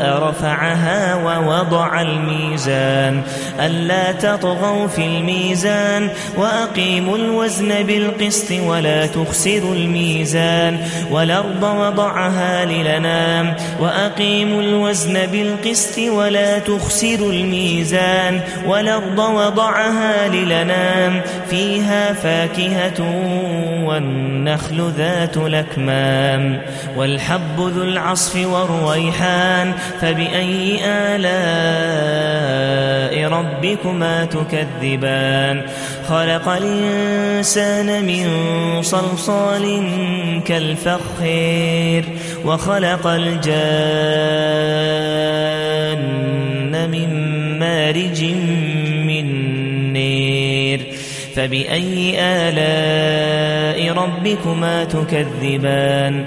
رفعها ووضع الميزان. ألا تطغوا في الميزان وأقيموا الوزن بالقسط ولا تخسروا الميزان. والأرض وضعها للنام وأقيموا الوزن بالقسط ولا تخسروا الميزان. والأرض وضعها للنام فيها فاكهة والنخل ذات الأكمام. والحب ذو العصف والريحان فبأي آلاء ربكما تكذبان؟ خلق الإنسان من صلصال كالفخير وخلق الجان من مارج من نير. فبأي آلاء ربكما تكذبان؟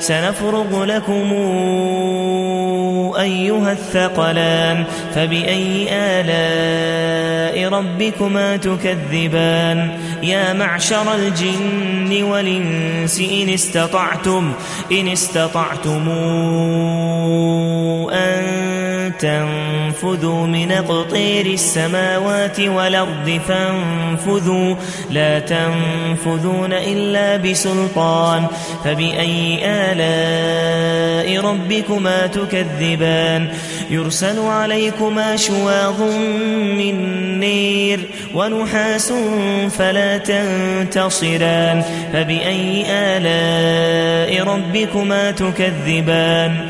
سنفرغ لكم أيها الثقلان فبأي آلاء ربكما تكذبان؟ يا معشر الجن والإنس إن استطعتم إن استطعتم أن تنفذوا من اقطير السماوات والأرض فانفذوا. لا تنفذون إلا بسلطان. فبأي آلاء ربكما تكذبان؟ يرسل عليكما شواظ من نير ونحاس فلا تنتصران. فبأي آلاء ربكما تكذبان؟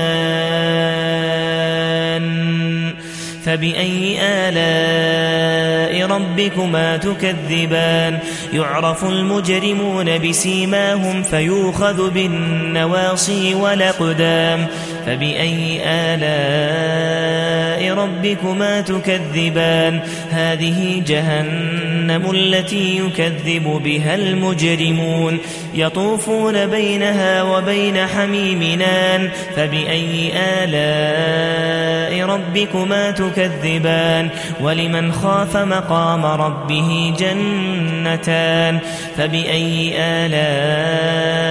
فبأي آلاء ربكما تكذبان؟ يعرف المجرمون بسيماهم فيوخذ بالنواصي والأقدام. فبأي آلاء ربكما تكذبان؟ هذه جهنم التي يكذب بها المجرمون. يطوفون بينها وبين حميمنان فبأي آلاء ربكما تكذبان؟ ولمن خاف مقام ربه جنتان؟ فبأي آلاء